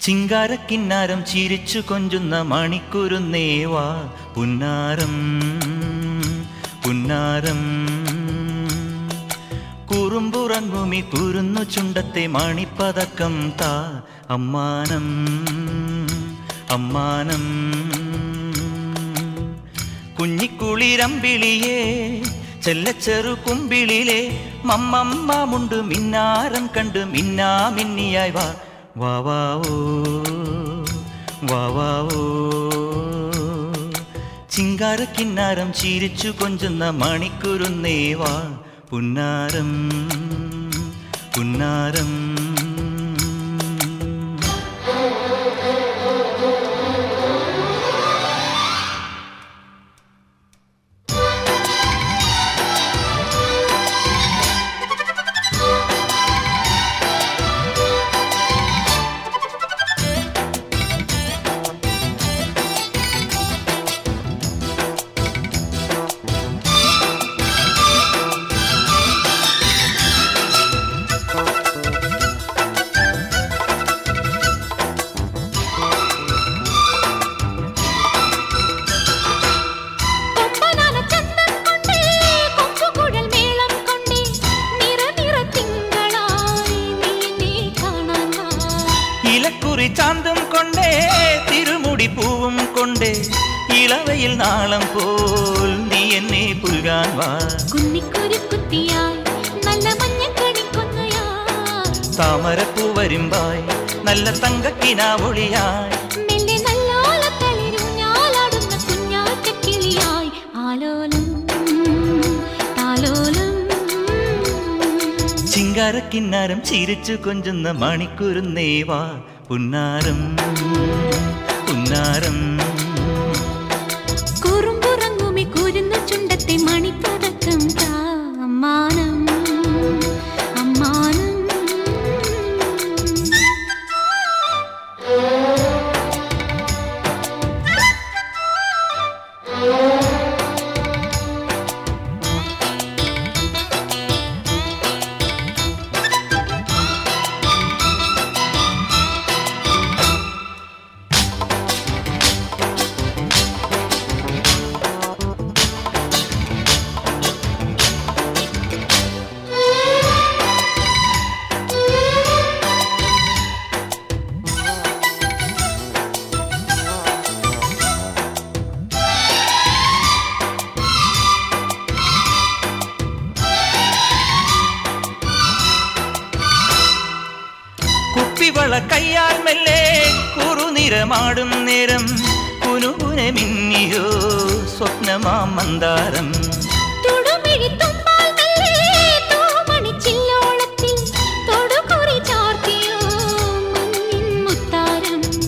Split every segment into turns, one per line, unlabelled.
ചിങ്കാരക്കിന്നാരം ചിരിച്ചു കൊഞ്ചുന്ന മണിക്കുരുന്നേവാ. പുന്നാരം പുന്നാരം. കുറുമ്പുറങ്ങുമി കുരുന്നു ചുണ്ടത്തെ മണിപ്പതക്കം താ. അമ്മാനം അമ്മാനം. കുഞ്ഞിക്കുളിരമ്പിളിയേ ചെല്ലച്ചെറു കുമ്പിളിലെ. മമ്മമ്മുണ്ട് മിന്നാരം കണ്ട് മിന്നാ മിന്നിയായി വാ. വാ വാ ഓ വാ വാ ചിങ്കാരക്കിന്നാരം ചിരിച്ചു കൊഞ്ചുന്ന മണിക്കുരുന്നേവാ പുന്നാരം പുന്നാരം. இலக்குறி சாந்தும் கொண்டே திருமுடி பூவும் கொண்டே இளவையில் நாளம் போல் நீ என்னே
புல்கான்வா குன்னிக்குறி குத்தியா
நல்ல மஞ்ச கடி கொன்னையா
தாமரப்பூ வரும்பாய் நல்ல தங்கக்கினா ஒளியாய்.
ചിങ്കാരക്കിന്നാരം ചിരിച്ചു കൊഞ്ചുന്ന മണിക്കുരുന്നേവാ പുന്നാരം. കുപ്പിവള കയ്യാൽ മെല്ലെ കുറുനിറമാടും നേരം. കുനുകുന മിന്നിയോ സ്വപ്നമാ മന്ദാരം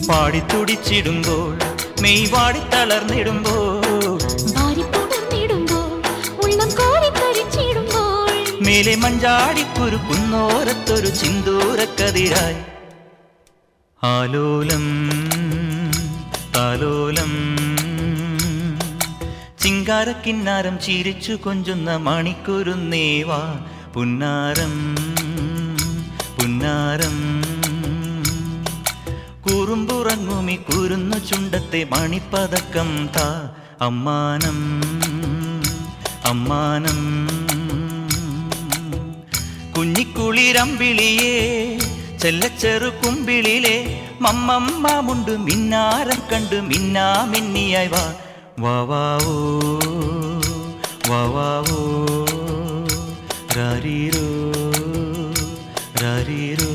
പാടിത്തുടിച്ചിടുമ്പോൾ മെയ് വാടിത്തളർന്നിടുമ്പോൾ
തളർന്നിടുമ്പോൾ.
മേലെ മഞ്ചാടിക്കുരു കുന്നോരത്തൊരു ചിന്തൂരക്കതിരായി. ആലോലം താലോലം. ചിങ്കാരക്കിന്നാരം ചിരിച്ചു കൊഞ്ചുന്ന മണിക്കുരുന്നേവാ പുന്നാരം പുന്നാരം. കുറുമ്പുറങ്ങുമി കുരുന്നു ചുണ്ടത്തെ മണിപ്പതക്കം താ. അമ്മാനം അമ്മാനം. കുഞ്ഞിക്കുളിരമ്പിളിയേ ചെല്ലച്ചെറു കുമ്പിളിലെ മമ്മമ്മുണ്ട് മിന്നാരം കണ്ട് മിന്നാ മിന്നിയായി വാ വാ വാ ഓ വാ വാ ഓ രാരീരോ രാരീരോ